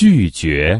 拒绝。